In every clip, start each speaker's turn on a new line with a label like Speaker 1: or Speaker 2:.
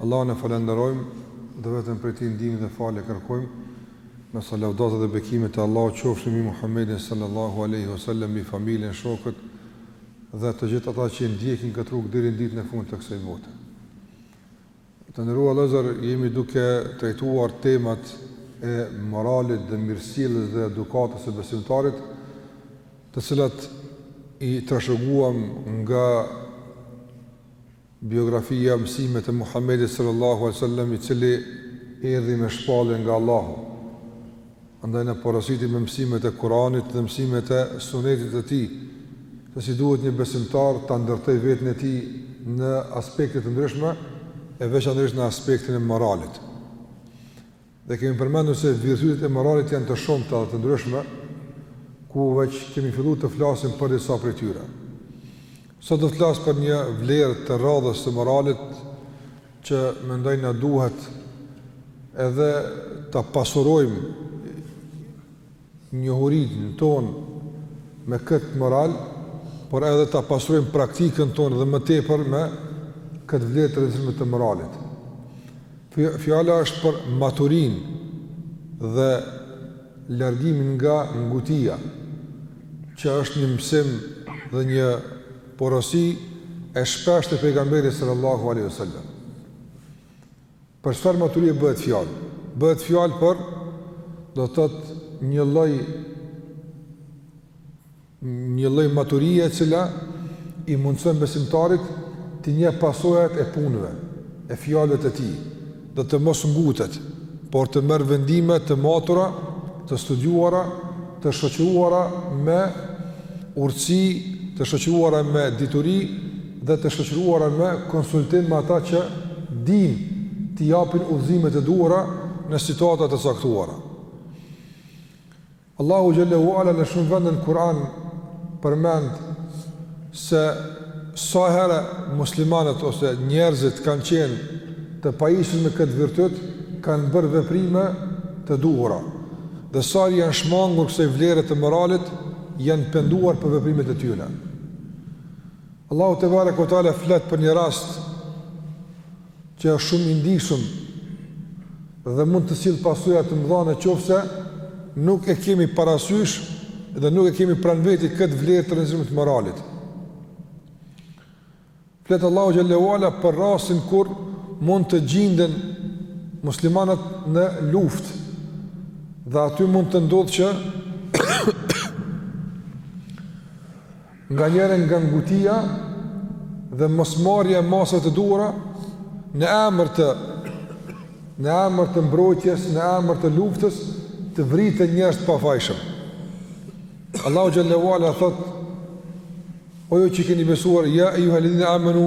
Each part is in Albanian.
Speaker 1: Allahun e falënderojmë dhe vetëm prej Tij ndihmë dhe falje kërkojmë, ndërsa lavdatat dhe bekimet e Allahut qofshin mbi Muhammedin sallallahu alejhi ve sellem, mbi familjen, shokët dhe të gjithë ata që e ndjekin këtë rrugë deri në ditën e fundit të kësaj bote. Të nderuar vëllezër, jemi duke trajtuar temat e moralit dhe mirësjelljes dhe edukatës së besimtarit, të cilat i trashëguam nga Biografia, Mësimet e Muhammedit sallallahu alejhi ve sellem i cili erdhi me shpallje nga Allahu, andaj na porositi me mësimet e Kuranit dhe mësimet e Sunetit të tij se si duhet një besimtar ta ndërtojë veten e tij në aspekte të ndryshme e veçanërisht në aspektin e moralit. Dhe kemi përmendur se virtytet e moralit janë të shumta dhe të ndryshme, ku veç kemi filluar të flasim për disa prej tyre. Sot do të flas për një vlerë të radhës së moralit që mendoj na duhet edhe ta pasurojmë njohurinë tonë me këtë moral, por edhe ta pasurojmë praktikën tonë dhe më tepër me këtë vlerë të rëndësishme të moralit. Fjala është për maturinë dhe largimin nga ngutia, që është një mësim dhe një porosi e shpeshtë e Pejgamberit sallallahu alejhi ve sellem. Për çfarë maturie bëhet fjalë? Bëhet fjalë për do të thotë një lloj një lloj maturie e cila i mundëson besimtarit t'i njohë pasojat e punëve, e fjalëve të tij, dhe të mos ngutet, por të marrë vendime të matura, të studuara, të shoqëruara me urtësi, të shoqëruara me dituri, dhe të shoqëruara me konsultim me ata që dinë t'i japin udhëzimet e duhura në situata të caktuara. Allahu xhel-le ue ala në shumë vende në Kur'an përmend se sa herë muslimanët ose njerëzit kanë qenë të pajisur me këtë virtyt, kanë bërë veprime të duhura. Dhe sa herë janë shmangur kësaj vlere të moralit, janë penduar për veprimet e tyre. Allahu tebareke ue teala flet për një rast që është shumë i ndjeshëm dhe mund të sjellë pasoja të mëdha në qoftë se nuk e kemi parasysh dhe nuk e kemi pranë veti këtë vlerë të rëndësishme të moralit. Flet Allahu xhel-le ue ala për rastin kur mund të gjinden muslimanët në luftë dhe aty mund të ndodhë që Nganjëhere nga ngutia dhe mosmarrja e masave të duhura në emër të në emër të mbrojtjes, në emër të luftës, të vriten njerëz të pafajshëm. Allahu xheleuala thot: O ju që keni besuar, ja ejuhel-ledhine amenu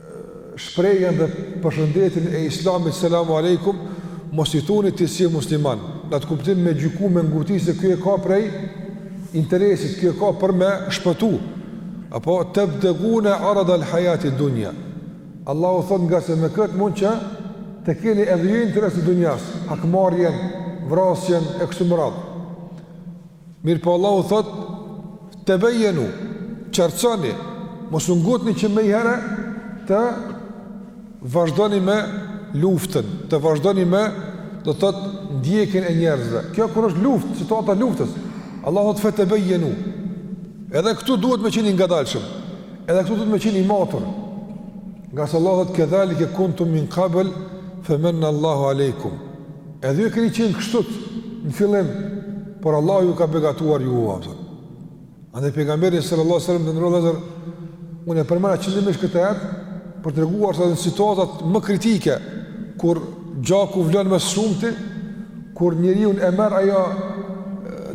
Speaker 1: shprehjen dhe përshëndetjen e Islamit Selamu Alejkum, mos i thoni ti s'je musliman, në atë kuptim me gjyku me nguti se ky e ka prej interesit, ky e ka për me shpëtu, apo tebtegune arad al hajati dunja, Allahu thot ngase me këtë mund që të keni edhe ju interes të dunjas, hakmarjen, vrasjen, e kështu me radhë. Mirëpo Allahu thot, tebejenu, qartësoni, mos u ngutni që menjëherë të vazhdoni me luftën, të vazhdoni me, do të thot, ndjekjen e njerëzve. Kjo kur është luftë, situata luftës, Allahu thot, fetebejenu. Edhe këtu duhet me qen i ngadalshëm, edhe këtu duhet me qen i matur. Ngase Allahu thot, kedhalike kuntum min kabel, femenna Allahu alejkum. Edhe ju keni qenë kështu në fillim, por Allahu ju ka begatuar juve, apo. Andaj pejgamberi sallallahu sallam të nderuar vëllezër unë e përmenda qëllimisht këtë ajet, për të treguar se edhe në situatat më kritike, kur gjaku vlon më së shumti, kur njeriun e merr ajo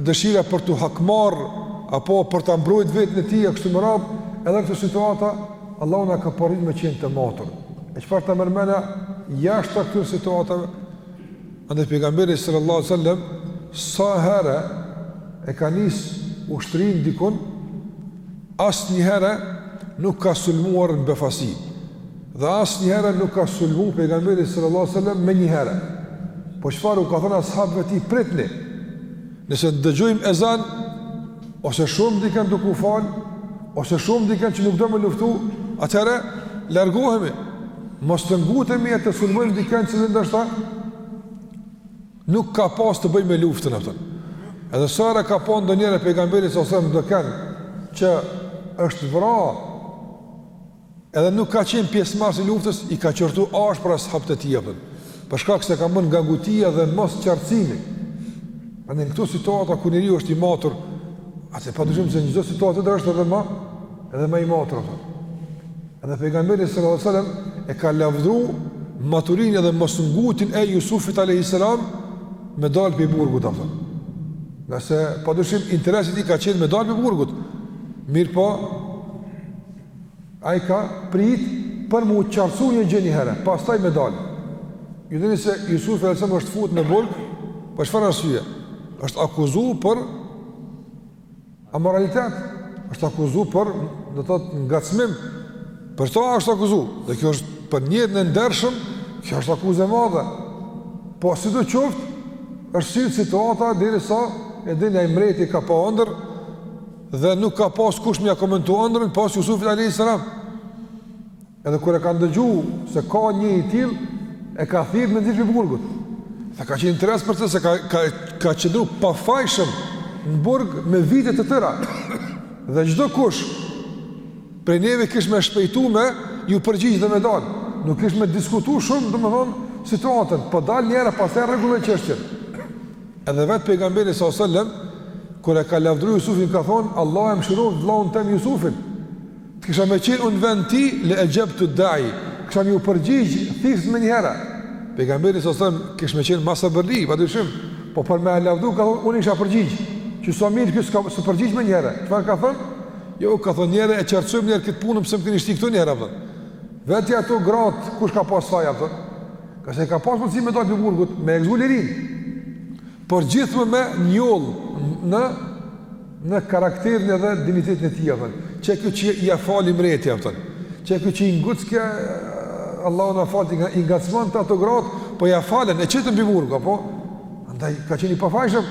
Speaker 1: dëshira për t'u hakmarrë, apo për ta mbrojt veten e tij, e kështu me radhë, edhe në këto situata, Allahu na ka porosit me qenë të matur. E çfarë ta merr mendja jashta këtyre situatave? Andaj pejgamberi sallallahu alajhi wasallam sa herë e ka nis ushtrin dikun, asnjëherë nuk ka sulmuar në befasi. Dhe asnjëherë nuk ka sulmuar pejgamberi sallallahu alajhi wasallam menjëherë. Po çfarë u ka thënë ashabëve të tij? Pritni Nëse dëgjojmë ezan, ose shohim dikën duke u fal, ose shohim dikën që nuk do me luftu, atëherë, largohemi, mos të ngutemi e të sulmojmë dikën i cili ndoshta, nuk ka pas të bëjë me luftën, apëton. edhe sa herë ka pa ndonjëherë pejgamberi sallallahu sallam dikën, që është vra, Edhe nuk ka qenë pjesëmarrës i luftës, i ka qortu ashpër ashabët e tij apo. Për shkak se kanë bë nga ngutia dhe mosqartësimi. Prandaj në këto situata kur njeriu është i matur, ai pa dyshim se në çdo situatë tjetër është edhe më edhe më i matur apo. Edhe pejgamberi sallallahu alajhi wasallam e ka lavdëruar maturinë dhe mosngutinë e Jusufit alayhis salam me dalë prej burgut apo. Ngase pa dyshim interesi i tij ka qenë me dalë prej burgut. Mirëpo, Ai ka prit për m'u qartësu një gjë një herë, pastaj me dalë. Ju dini se Jusuf alejhi selam është fut në burg, për çfarë arsye? është akuzu për amoralitet, është akuzu për, do të thotë, ngacmim, për ta është akuzu, dhe kjo është për njerin e ndershëm, kjo është akuzë e madhe. Po, sido qoftë, është sjell situata derisa edhe ai mreti ka pa andërr, Dhe nuk ka pas kush me ia komentu andrrën pos Jusufit alejhi selam. Edhe kur e ka ndëgju se ka një i tillë, e ka thirrë me nxjerrë pi burgut. Dhe ka qenë interes për të se ka, ka, ka qëndru pafajshëm në burg me vite të tëra. Dhe çdokush, prej neve kish me shpejtu me, ju përgjigj dhe me dalë. Nuk kish me diskutu shumë, domethonë, situatën, po dal njëherë pastaj e rregulloj çështjen. Edhe vetë pejgamberi alejhi selam, kur e ka lavdru Jusufin, ka thonë, Allahu e mëshiroftë vllaun tem Jusufin. Të kisha me qenë unë në vend tij, le exhebtu dai. Kisha m'iu përgjigj thirrësit menjëhera. Pejgamberi alejhi selam, kish me qenë ma sabërli, pa dyshim. Po për me e lavdru, ka thonë, unë i isha përgjigj. Që sa mirë, që s'ka, s'u përgjigj menjëhera. Çfarë ka thonë? Jo, ka thonë njëhera, e qartësojmë njëherë këtë punë, pse më keni shti këtu njëhera, Vetni ato gratë, kush ka pas faj, apo? Ka se ka pas mundësi me dalë pi burgut, me e gëzu lirinë. Por gjithmonë me njollë në, në karakterin edhe dinitetin e tij, apo. Qe ky që ia fali mreti, apo. Qe ky që i ngucke, Allahu na faltë, i ngacmante ato gratë, po ia falën, e qitën pi burgu, apo? Andaj, ka qenë i pafajshëm.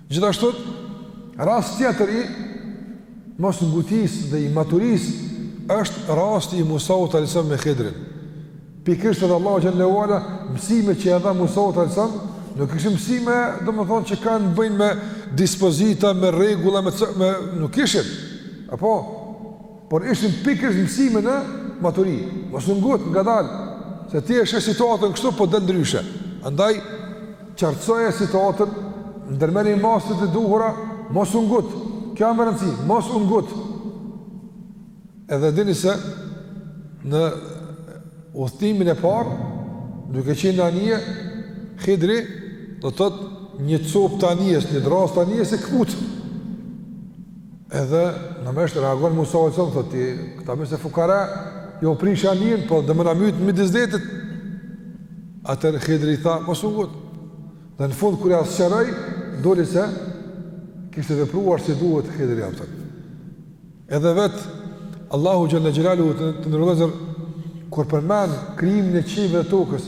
Speaker 1: Gjithashtu, rast tjetër i mos ngutisë dhe i maturisë është rasti i Musaut alejhi selam me Hidrin. Pikërisht edhe Allahu xhel-le ue ala, mësimet që ia dha Musaut alejhi selam, nuk ishin mësime, domethonë, që kanë të bëjnë me dispozita, me rregulla, me, me nuk ishin. Apo, Por ishin pikërisht mësime në maturi. Mos u ngut ngadalë, se ti e sheh situatën kështu po del ndryshe. Andaj qartësoje situatën, ndërmerri masat e duhura, mos u ngut. Kjo a me rëndësi, mos u ngut. Edhe dini se në udhëtimin e parë, duke qenë në anije, Hidri do të thotë një copë të anijes, një drasë të anijes e këputë. Edhe natyrisht reagon Musa alejhi selam, thot ti, këta më se fukara, jau prishe anijen, po do me na mytë midis detit. Atëherë Hidri i tha, mos u ngut. Dhe në fund, kur ia sqaroi, doli se, kishte vepruar si duhet Hidri, apo. Edhe vetë, Allahu xhel-le xhelaluhu, të nderuar vëllezër, kur përmend krijimin e qiejve dhe tokës,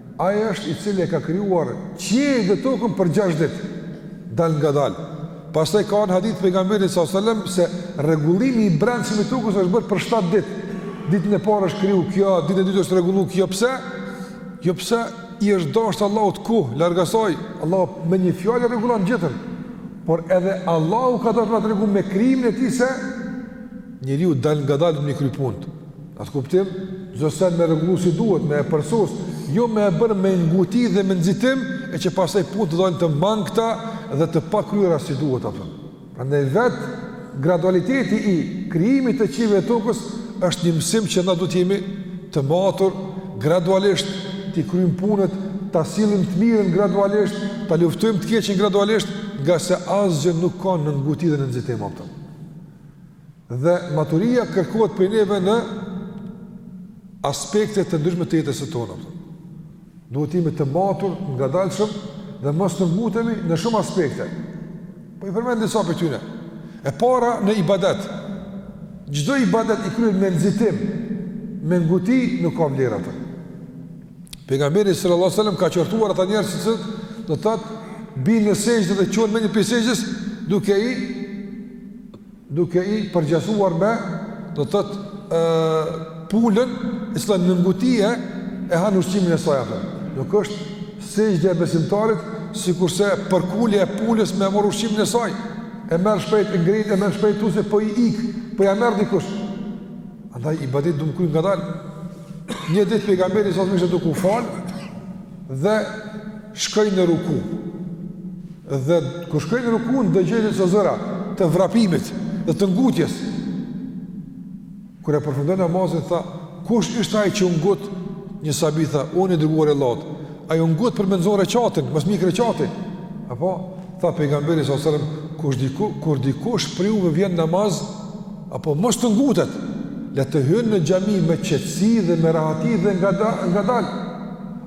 Speaker 1: Ai është i cili e ka krijuar qiejt dhe tokën për gjashtë ditë, dalngadalë. Pastaj ka në hadith pejgamberit sallallahu alajhi wasallam se rregullimi i brendshëm i tokës është bërë për shtatë ditë. Ditën e parë është kriju kjo, ditën e dytë është rregullu kjo. Pse? Jo pse i është dashur Allahut kohë, larg asaj, Allahu me një fjalë rregullon gjithën. Por edhe Allahu ka dashur të tregon me krijimin e tij se njeriu dalngadalë me i kry punët. Në atë kuptim, çdo sen me rregullu si duhet, me e përsos, jo me e bërë me nguti dhe me nxitim, e që pastaj punët të dalin të mangëta dhe të pakryera si duhet, a kupton. Prandaj vetë gradualiteti i krijimit të qiejve e tokës, është një mësim që na duhet t'jemi të matur, gradualisht t'i kryjmë punët, ta sillim të mirën gradualisht, ta luftojmë të keqen gradualisht, ngase asgjë nuk ka në nguti dhe në nxitim, a kupton. Dhe maturia kërkohet prej neve në aspekte të ndryshme të jetës së tonë. Duhet të jemi të matur, ngadalshëm dhe mos të ngutemi në shumë aspekte. Po i përmend disa prej tyne. E para në ibadet. Çdo ibadet i kryen me nxitim, me nguti nuk ka vlerë atë. Pejgamberi sallallahu alajhi wasallam ka qortuar ata njerëz që do të thotë bijnë në sexhde dhe çohen menjëherë prej sexhdes duke i duke i përgjasuar me, do të thotë, pulën, e cila në nguti e han ushqimin e saj atë. Nuk është sexhdja e besimtarit, sikurse përkulja e pulës me marr ushqimin e saj. E merr shpejt e ngrit, e merr shpejt thu se po i ik, po ia merr dikush. Andaj ibadeti duhet me u kry ngadal. Një ditë pejgamberi sallallahu alajhi wasallam ishte duke u fal dhe shkoi në ruku. Dhe kur shkoi në ruku, dëgjoi disa zëra të vrapimit dhe të ngutjes. Kur e përfundoi namazin tha, kush ishte ai që u ngut? Një sahabi tha, unë i dërguar i Allahut. Ai u ngut për me nxonë reqatin, mos m'i ik reqati. Apo tha pejgamberi sallallahu alajhi wasallam, kush diku, kur dikush prej juve vjen në namaz, apo mos të ngutet. Le të hyn në xhami me qetësi dhe me rahati dhe ngadal, ngadal.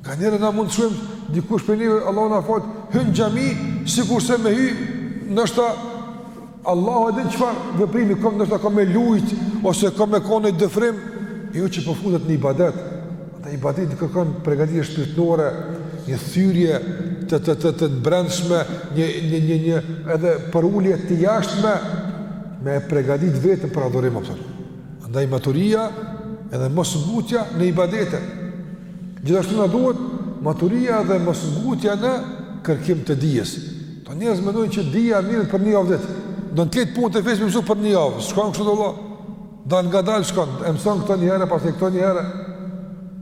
Speaker 1: Nganjëherë na mund të shohim dikush prej neve, Allahu na faltë, hyn në xhami, sikurse me hy, ndoshta Allahu e din çfarë veprimi, kom, ndoshta kom me lujt, ose kom me kon në dëfrim, e jo që po futet në ibadet, andaj ibadeti kërkon përgatitje shpirtërore, një thyerje të të të të brendshme, një, një, një, një edhe përulje të jashtme, me e përgatit veten për adhurim, a kupton. Andaj maturia edhe mosngutja në ibadete, Gjithashtu na duhet maturia dhe mos ngutja në kërkim të dijes. Do njerëz mendojnë që dija mirret për një javë ditë. Don krejt punët e fesë me i msu për një javë. S'shkon kështu vëlla. Dalëngadalë shkon. E mëson këto një herë, pastaj këto një herë.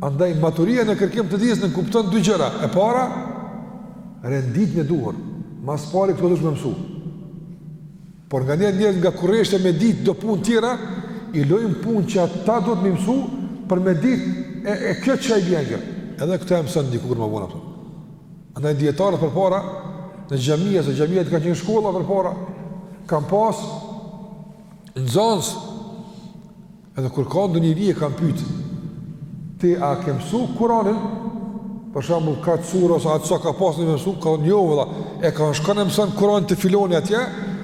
Speaker 1: Andaj maturia në kërkim të dijes nënkupton dy gjëra. E para, renditjen e duhur. Ma s'pari këto duhet me mësu. Por nganjëherë njeri nga kureshtja me ditë do punë tjera, i lon punët që ato duhet me i mësu për me ditë e, e kjo çka i bjen kjo. Edhe këto i mëson dikur më vonë. Andaj dijetarët përpara, në xhamia, se xhamiat kanë qenë shkolla përpara, kanë pas nxënës Edhe kur ka ndonjë njeri e kanë pyet, ti a ke mësu Kur'anin? Për shembull, kaq sure ose atë s'e ka pas mësu, ka jo vëlla, e ka shkon e mëson Kur'anin te filani atje,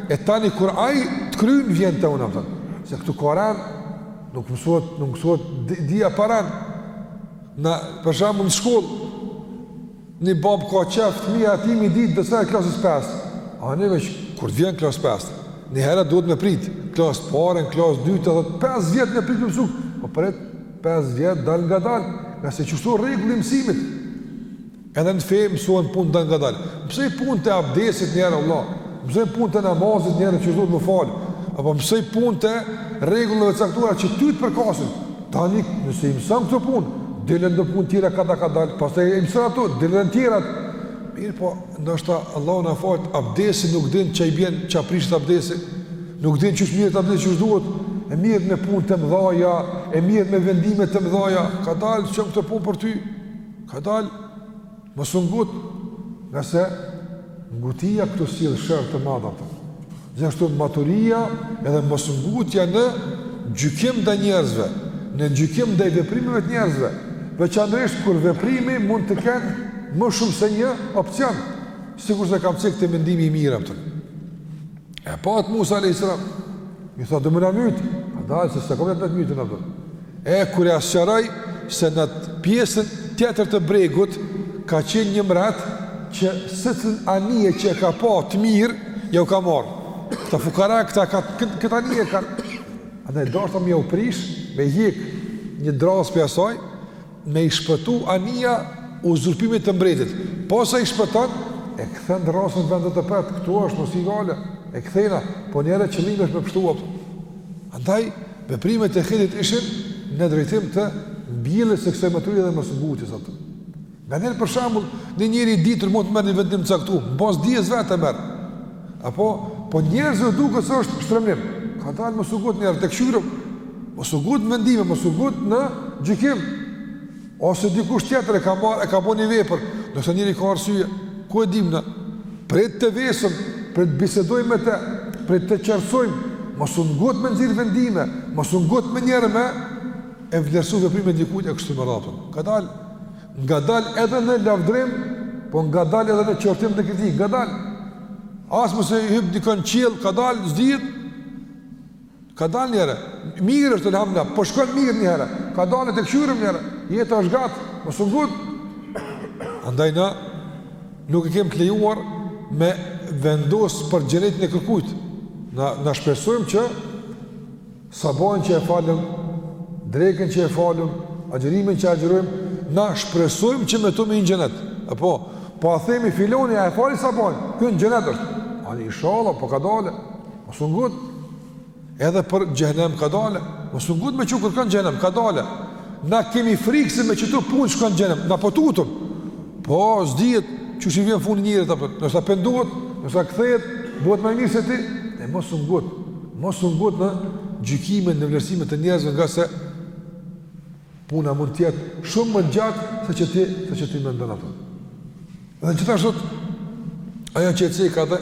Speaker 1: e tani kur ai të kryen vjen te unë atë. Se këtu ka rend, nuk mësohet, nuk mësohet dija pa rend. Na për shembull në shkollë Një babë ka qef, fëmija i tij me i ditë dersat e klasës pestë. Ani veç kur të vjen klasë pestë? Një herë duhet me prit, klasën e parë, klasë dytë, të thotë pesë vjet me prit mësu. Po pret pesë vjet dalëngadal, ngase qështu rregulli i mësimit. Edhe në fe mësohen punët dalëngadal. Mësoji punët e abdesit një herë vëlla. Mësoji punët e namazit një herë që duhet me u fal. Apo mësoji punët e rregullave të caktuara që ty të përkasin. Tani, nëse i mëson këto punë, dalin do punë tjera kadal kadalë, pastaj i mëson ato, dalin tjerat. Mirëpo, ndoshta vllau nuk falet, abdesi nuk din ça i bjen, ça e prish abdesin, nuk din qysh merret abdesi qysh duhet, e merret me punët e mdhaja, e merret me vendimet e mdhaja, kadalë s'janë këto punë për ty, kadalë, Mos u ngut, ngase ngutja këtu sjell sherr të madh atë. Gjithashtu maturia edhe mos ngutja në gjykim ndaj njerëzve, në gjykim ndaj veprimeve të njerëzve, veçanërisht kur veprimi mund të ketë më shumë se një opsion, sikurse kam cek te mendimi i mirë atë. E pa atë Musa a.s. I tha, don me na mytë, a da e se se kom e petë mytë në përë. E kur ia sqaroi, se në pjesën tjetër të bregut, ka qenë një mret, që secilën anije që e ka pa të mirë, ja u ka marrë. Këta fukara, këta këtë anije kanë. Andaj deshta me ja u prish, me hjek një drrasë prej asaj, Me i shpëtu anija uzurpimit të mbretit, posa i shpëton, e kthen drrasën në vend të vet, këtu është mos i gale, e kthena, po njëherë qëllimi është me pshtu atë. Andaj, veprimet e Hidrit ishin në drejtim të mbjelljes së kësaj maturie dhe mos ngutjes atë. Nganjëherë për shembull, një njeri i ditur mund të marrë një vendim të caktu, në bazë dijes vet e merr. Apo, po njerëzve u duket se është shtremnim. Kadalë mos u ngut njëherë ta këshyrim, mos u ngut në vendime, mos u ngut në gjykim. Ose dikush tjetër e ka marrë, e ka bo një vepër, noshta njeri ka arsye, ku e dim na? Prit ta vesim, prit të bisedojmë me te, prit ta qartësojmë, mos u ngut me nxjerrë vendime, mos u ngut menjëherë me e vlerësu veprimin e dikujt e kështu me radhë. Kadalë, Ngadalë edhe në lavdrim, po ngadalë edhe në qortim dhe kritikë, ngadalë. As mos e hyp dikën n'qiell, kadalë, s'dihet, kadalë njëherë. Mirë është, elhamdulilah, po shkon mirë njëherë. Kadalë ta këshyrim njëherë, jeta është e gatë, mos u ngut. Andaj na, nuk e kemi të lejuar me vendos për xhenetin e kërkujt. Na, na shpresojmë që Sabahun që e falim, drekën që e falim, agjërimin që agjërojmë, na shpresojmë që me to me hi në xhenet. E po, po a themi filani, a e fali sabahun, ky në xhenet është. Ani inshallah, po kadale, mos u ngut, edhe për xhehnem kadale, mos u ngut me çu kërkan n'xhehnem, kadale. Na kemi frikë se me qito punë shkon n'xhehnem, na po tutemi. Po, s'dihet, qysh i vjen fundi njerit, noshta pendohet, noshta kthehet, bëhet ma i mirë se ti, e mos u ngut, Mos u ngut në gjykime në vlerësime të njerëzve nga se puna mund të jetë shumë më gjatë se që ti se që ti mendon atë. Dhe gjithashtu ajo që etika dhe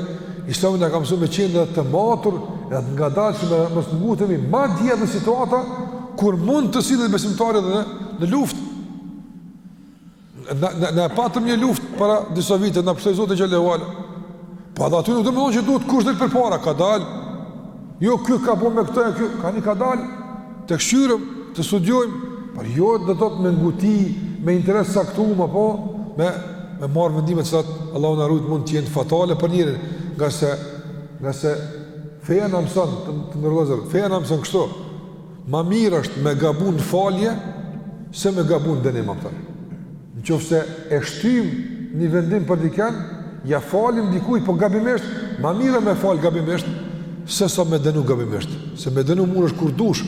Speaker 1: Islami na ka mësu me qenë të matur e të ngadalshëm dhe mos të ngutemi madje në situata kur mund të sillet besimtari në në luftë. Na e patëm një luftë para disa vite, na pështoi Zoti xhele ve ala. Po edhe aty nuk domethënë që duhet kush del përpara, kadalë. Jo, ky ka bo me këta e ky, ka një kadalë. Ta këshyrim, ta studiojmë, por jo domethënë me u nguti, me interes caktum, apo, me, me marrë vendime që ato, Allahu na rujtë mund të jenë fatale për njerin, nga se, nga se, feja na mëson, të nderuar vëllezër, feja na mëson kështu, Ma mirë është me gabu në falje, se me gabu në dënim, apo. Në qoftë se e shtyjmë një vendim për diken, ja falim dikuj, po gabimisht, ma mirë me falë gabimisht, se sa me dënu gabimisht. Se me dënu munesh kur dush,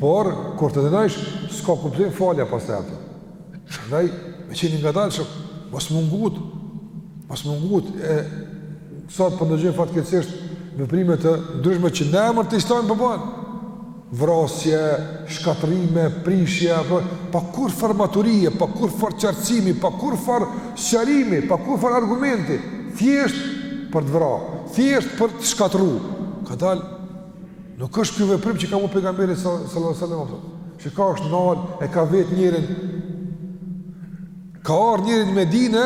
Speaker 1: por, kur të dënojsh, s'ka kuptim falja pastaj apo. Prandaj me qenë i ngadalshëm, mos m'u ngut, mos m'u ngut e sot po ndëgjojmë fatkeqësisht veprime të ndryshme që në emër të Islamit po bohen. Vrasje, shkatërrime, prishje, apo pa kurrfar maturie, pa kurrfar qartësimi, pa kurrfar sqarimi, pa kurrfar argumenti, thjesht për të vra, thjesht për të shkatërru. Kadalë Nuk është ky veprim që ka bo pejgamberi sallallahu alaihi wasallam. Çka? Është nal e ka vet njërin. Ka ardh njëri në Medinë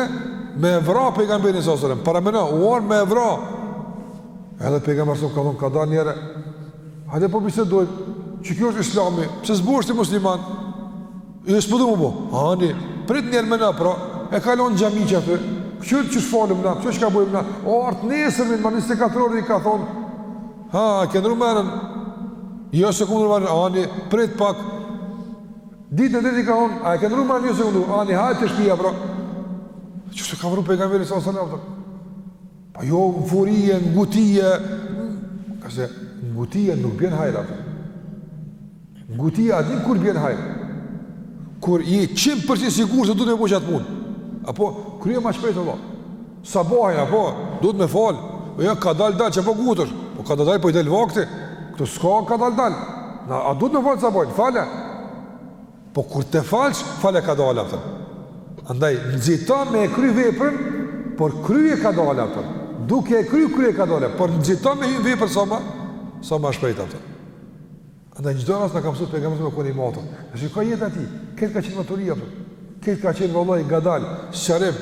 Speaker 1: me vra pejgamberin sallallahu alaihi wasallam. Parameno, u ardh me vra. Edhe pejgamberi sallallahu alaihi wasallam ka thonë kadal njëherë. Hajde po bisedojmë. Qe kjo është Islami? Pse s'bohesh ti musliman? Jo s'po du m'u bo, ani, prit njëherë me na, pra, e ka lon n'xhami qaty, këqyr qysh falemi na, këqyr çka bojmë na, u ardh nesër, mas 24 orë i ka thonë, a e ke ndrru menën, jo s'e kom ndrru menën, ani, prit pak, ditën e dytë i ka thonë, a e ke ndrru menën, jo s'e kom ndrru, ani, hajt te shpia, pra, qe s'e ka vra pejgamberi s.a.s. Po jo n'furi e nguti, ka se ngutia nuk bjen hajr. Ngutia a din kur bjen hajr? Kur je qind për qind i sigurt se duhet me bo qat punë. A po, kryje ma shpejt vlla. Sabahin a po duhet me fal? Po jo, kadal dal, çka po ngutesh. Po kadal dal, po i del vakti. Këtu s'ka kadal dal. Na, a duhet me fal sabahin? Fale. Po kur te falsh, fale ka dalë atë. Andaj, nëzita me e kry veprën, por kry e ka dalë atë. Duke e kry, kry e ka dalë, por nëzita me hynë veprën, sa ma, sa ma shpejt atë. Andaj, në gjithë rrasë në kam sot, për e kam sot me kone i matër. Në shikë ka jetë ati, këtë ka qenë maturia, për. këtë ka qenë vëllaj, gadal, sëqarim.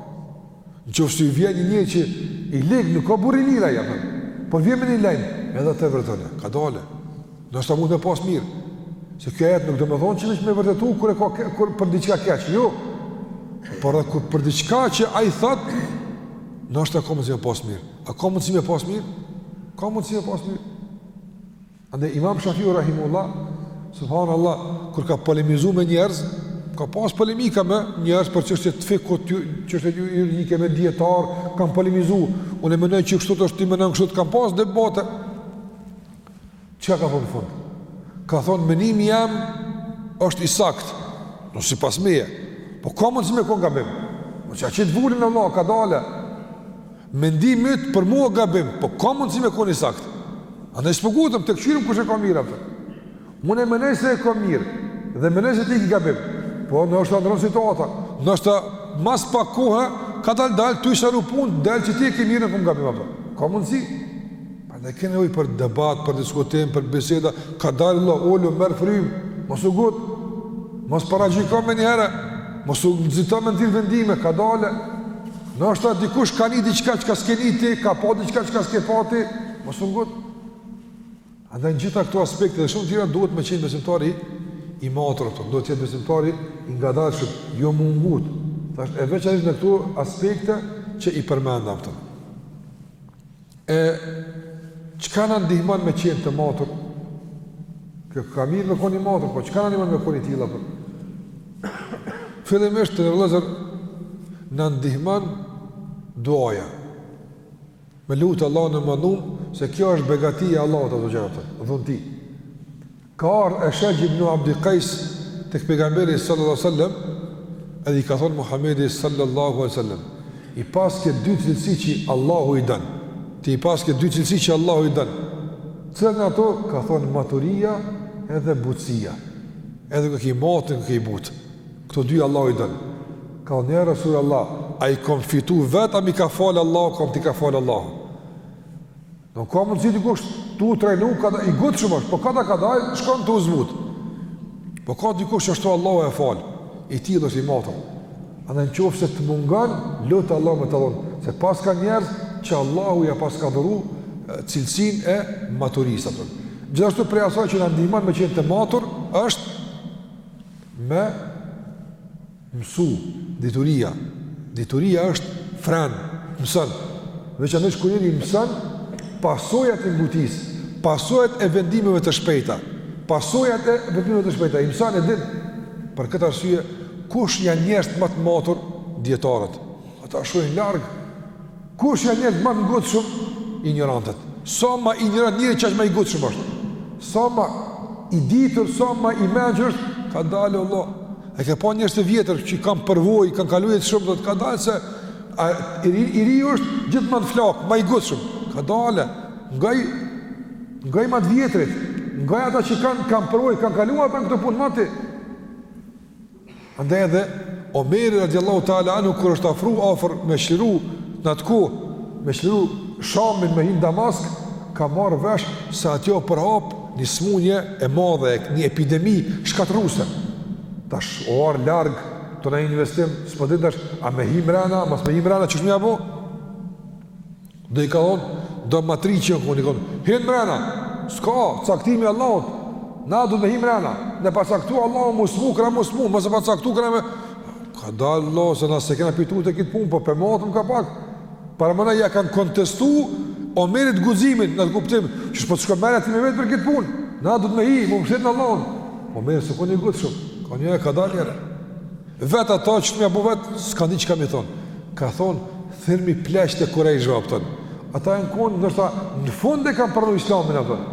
Speaker 1: Në qoftë se ju vjen një njeri që i lig, nuk o burrë i mirë, ja, për. Por vjen me një lajm, edhe atë vërtetone, kadale. Noshta mundet me pas mirë. Se ky ajet nuk do me thonë që veç me vërtetu, kur e ka, kur për diçka keq, jo. Por edhe kur për diçka që ai thotë, noshta ka mundësi me pas mirë. A ka mundësi me pas mirë? Ka mundësi me pas mirë. Andaj Imam Shafiu rahimullah, subhanallah, kur ka polemizuar me njerëz, ka pas polemika me njerëz për çështje të fikhut, çështje juridike me dietarë, kanë polemizuar. Unë mendoj që kështu është ti mendon kështu, ka pas debate. Çka ka thonë n'fund? Ka thonë mendimi jem është i saktë. Sipas meje. Po ka mundësi me kon gabim. Po s'ka qit vulën vlla, kadale. Mendimi yt për mua gabim, po ka mundësi me kon i saktë. Andaj s'po ngutem, të këqyrim kush e ka mirë, kupton. Unë mendoj se e kam mirë dhe mendoj se ti ke gabim. Po noshta ndron situata. Noshta mas pak kohe kadal dal tu u sqaru puna del që ti ke mirë un kom gabim, kupton. Ka mundësi. Prandaj keni nevojë për debat, për diskutim, për biseda, kadal vlla, ulu, merr frymë, mos u ngut, mos paragjyko menjëherë, mos nxito me nxjerr vendime, kadale, noshta dikush ka ni diçka çka s'ke ni ti, ka pa diçka çka s'ke pa ti, mos u ngut. Andaj në gjitha këto aspekte dhe shumë tjera duhet me qenë besimtari i matur, kupton, duhet me qenë besimtari i ngadalshëm, jo m'u ngut, thashë e veçanërisht në këto aspekte që i përmenda, kupton. E çka na ndihmon me qenë të matur? Koka mirë me konë i matur, po çka na ndihmon me konë i tillë pra? Fillimisht ne vëllezër na ndihman duaja. Me lutë Allahun e madhnum, se kjo është begati e Allahut, dhuratë, dhunti. Ka ardhur Eshexh ibn Abdi Kajs tek pejgamberi sallallahu alaihi wasallam edhe i ka thënë Muhamedi sallallahu alaihi wasallam i paske dy cilësi që Allahu i don. Ti i paske dy cilësi që Allahu i don. Cilat janë ato? Ka thënë maturia edhe butësia. Edhe koke i matur, koke i butë. Këto dy Allahu i don. Ka thënë ja Rasulullah, a i kom fitu vetë a m'i ka fal Allahu, ka thon t'i ka fal Allahu. Nuk ka mundësi dikush tu trajnu, kadal, i ngutshëm është, po kadal kadal, shkon tu u zbut. Po ka dikush ashtu Allahu e fal, i tillë është i matun. Edhe në qoftë se të mungan, lute Allahun me ta dhonë, se paska njerëz që Allahu ja paska dhuru cilësinë e maturisë. Atëherë. Gjithashtu prej asaj që na ndihman me qenë të matur, është me Mësu, dituria, dituria është fren, mëson, veçanërisht kur njeri i mëson pasojat e ngutisë, pasojat e vendimeve të shpejta, pasojat e vendimeve të shpejta, i mëson e din, për këtë arsye, kush janë njerëz ma të matur, dijetarët, ata shohin larg, Kush janë njerëzit më të ngutshëm? Injorantët. Sa më injorant njeri, aq më i ngutshëm është. Sa më i ditur, sa më i mençur është, kadalë vlla. E ke pa njerëz të vjetër që kanë përvojë, kanë kaluar shumë, të thot kadalë se a, i, ri, i riu është gjithmonë flakë, më i ngutshëm. Kadalë ngoji, ngoji më të vjetrit, ngoji ata që kanë kanë përvojë, kanë kaluar ata këto punë, mati Andaj edhe Omeri radiallahu ta'ala anhu kur është afru afër me çliru në atë kohë, me çliru Shamin me hi n'Damask, ka marrë vesh se atje o përhap një smundje e madhe, një epidemi shkatërruse. Tash o ardhë larg, tonë at investim, s'po din tash, a me hi mrena, a mos me hi mrena, qysh me ia bo? Do i kanë thonë, do ma t'ri që jonë konë, hin mrena, s'ka, caktimi i Allahut, na duhet me hi mrena, n'e pas caktu Allahu m'u smu, kena m'u smu, mos e pas caktu kena me, kadalë vlla, se na s'e kena pritë këtë punë, po e matim ka pak, paramendo ja kanë kontestu, Omerit guximin, në atë kuptim, qysh po të shkon mendja ti me vetë për këtë punë, na duhet me hi, m'u mshtetë në Allahun, Omeri s'u konë i ngutshëm, ka një e kadalë njëherë, Vetë ato qysh m'ja bo vetë, s'kan di çka me i thonë. Ka thonë, thirrmi pleqtë e Kurejshve, a kupton. Ata janë kon, ndoshta, në fund e kanë pranu islamin, a kupton.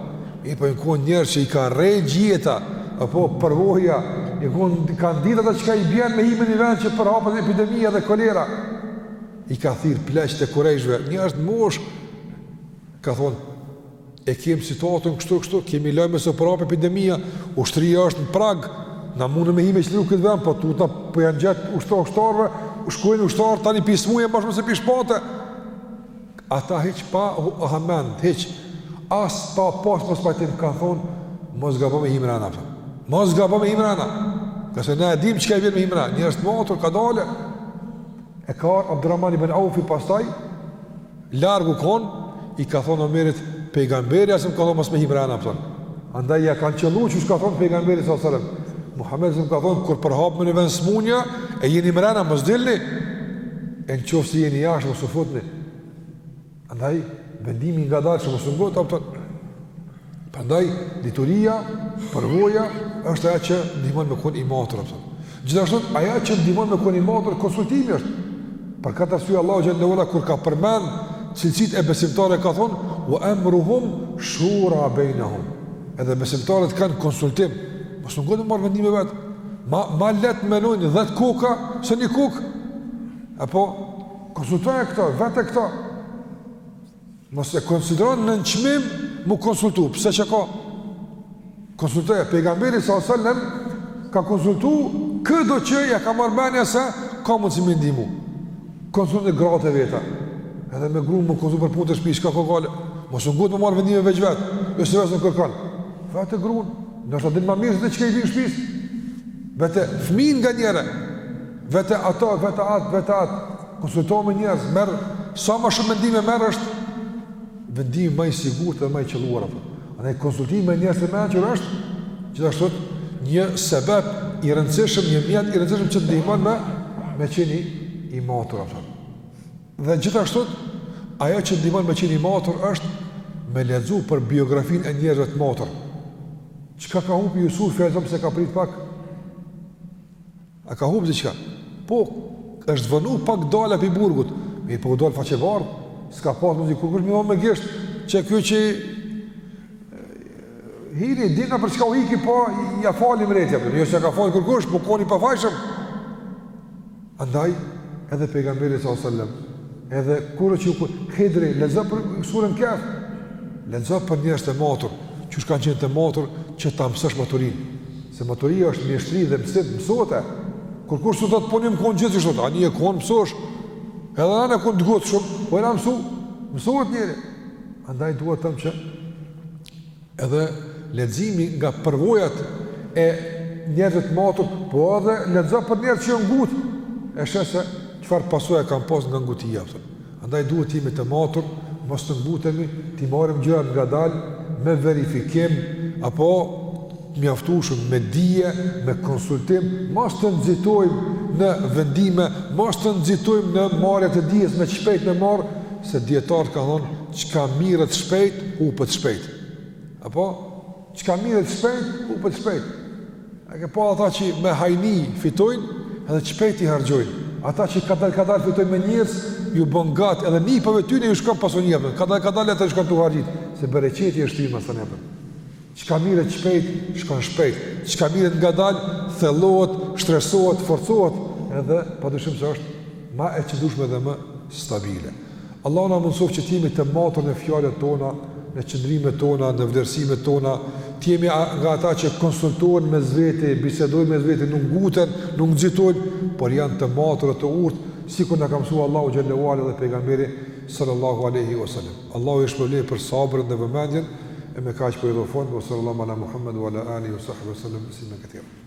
Speaker 1: Mirëpo janë kon njerëz që i ka rreh jeta, apo përvoja, janë kon, i kanë ditë ata çka i bjen me hi në një vend që përhapet epidemia dhe kolera. I ka thirr pleqtë e Kurejshve, njerëzit n'moshë, ka thonë, e kemi situatën kështu e kështu, kemi lajme se u përhap epidemia, ushtria është në prag, na mundë me hi me çliru këtë vend, po tutna për po janë gjetë ushtë ushtarëve, shkojnë ushtarët tani pi smuje, ma shumë se pi shpate. Ata hiç pa hamend, hiç, as pa pas mospajtim, kanë thonë, mos gabo me hi mrena, apo. mos gabo me hi mrena, se na e dim çka i bjen me hi mrena, njerëz të matur, kadale, e ka ardhë Abdurrahman ibn Aufi pastaj, Larg u kon, i ka thonë Omerit, pejgamberi alejhi selam ka thonë mos me hi mrena, a kupton. Andaj ja kanë qëllu qysh ka thonë pejgamberi s.a.s. Muhammedi alejhi selam ka thonë, kur përhapet në një vend smunja, e jeni mrena, mos dilni, e në qoftë se jeni jashtë, mos u futni. Andaj, vendimi ngadalë, që mos u ngut, a kupton. Prandaj dituria, përvoja është ajo që ndihmon me kon i matur apo. Gjithashtu ajo që ndihmon me kon i matur konsultimi është. Për këtë arsye Allahu xhele ue ala kur ka përmend cilësitë e besimtarëve ka thonë wa amruhum shura bainahum. Edhe besimtarët kanë konsultim. Mos u ngut me marrë vendime vet. Ma ma leht mendojnë 10 koka se një kokë. Apo konsultoje këto, vete këto. Mos e konsidero nënçmim m'u konsultu, pse çka ka? Konsultoje, pejgamberi s.a.s. ka konsultu këdo që ja ka marrë menja se ka mundësi mendimi. Konsultonte gratë e veta. Edhe me grun m'u konsultu për punë të shpisë, çka ka, kadale? Mos u ngut me marrë vendime veç vetë, jo s'e ves unë kërkan. Vete grun, noshta e din ma mirë se ti çka i vyn shpisë. Vete fmin nganjëherë, vete ato, vete atë, vete atë. Konsultohu me njerëz, merr sa më shumë mendime merr është vendimi më i sigurt dhe më i qëlluar apo. Andaj konsultimi me njerëz të mençur është gjithashtu një sebeb i rëndësishëm, një mjet i rëndësishëm që ndihmon me me qenë i matur apo. Dhe gjithashtu ajo që ndihmon me qenë i matur është me lexu për biografinë e njerëzve të matur. Çka ka hup Jusufi alejhi selam se ka prit pak A ka hup diçka? Po, është vonu pak dalja pi burgut. Mirëpo u dal faqebardh, s'ka pas mundësi kurkush me bo me gisht, qe ky që hini dina për çka u hiki po ja fali mbreti apo jo s'e ka fal kurkush, po u kon i pafajshëm. Andaj edhe pejgamberi s.a.s., edhe kur që ku Hidri lexo për suren Kehf. Lexo për njerëz të matur, qysh kanë qenë të matur që ta mësosh maturinë. Se maturia është mjeshtri dhe mësim, mësohet. E kurkush s'të thotë punim konë gjithë që shtot, a një e konë mësosh, edhe ne jem konë të ngutshëm, po jena mësu, mësohet njeri. Andaj du ta them që edhe leximi nga përvojat e njerëzve të matur, po edhe lexo për njerëz që janë ngut, e sheh se çfarë pasoja kanë pas nga ngutia, e kupton. Andaj duhet të jemi të matur, mos të ngutemi, t'i marrim gjërat ngadalë, me verifikim, apo të mjaftueshëm, me dije, me konsultim, mos të nxitojmë në vendime, mos të nxitojmë në marrje të dijes me shpejt me marr, se dijetarët kanë thonë, çka mirret shpejt, hupet shpejt. Apo Çka mirret shpejt, hupet shpejt. A ke pa ata që me hajni fitojnë, edhe shpejt i hargjojnë. Ata që kadal kadal fitojnë me njersë, ju bon gat, edhe nipave tyne ju shkon pasunia. Kadal kadal ata shkon tu hargjit, se bereqeti është i mos tani. Çka mirret shpejt, shkon shpejt. Çka mirret ngadal, thellohet, shtresohet, forcohet, edhe padyshim se është ma e qëndrueshme dhe më stabile. Allahu na mundësoftë që të jemi të matur në fjalët tona, në qëndrimet tona, në vlerësimet tona, të jemi nga ata që konsultohen mes vete, bisedojnë mes vete, nuk nguten, nuk nxitojnë, por janë të matur e të urtë, sikur na ka mësuar Allahu xhel-le ue ala dhe pejgamberi sallallahu alaihi wasallam. Allahu ju shpërblej për sabrën dhe vëmendjen e me kaq po i dhom fund sallallahu ala Muhammed wa ala alihi wa sahbihi wasallam taslimen kathira.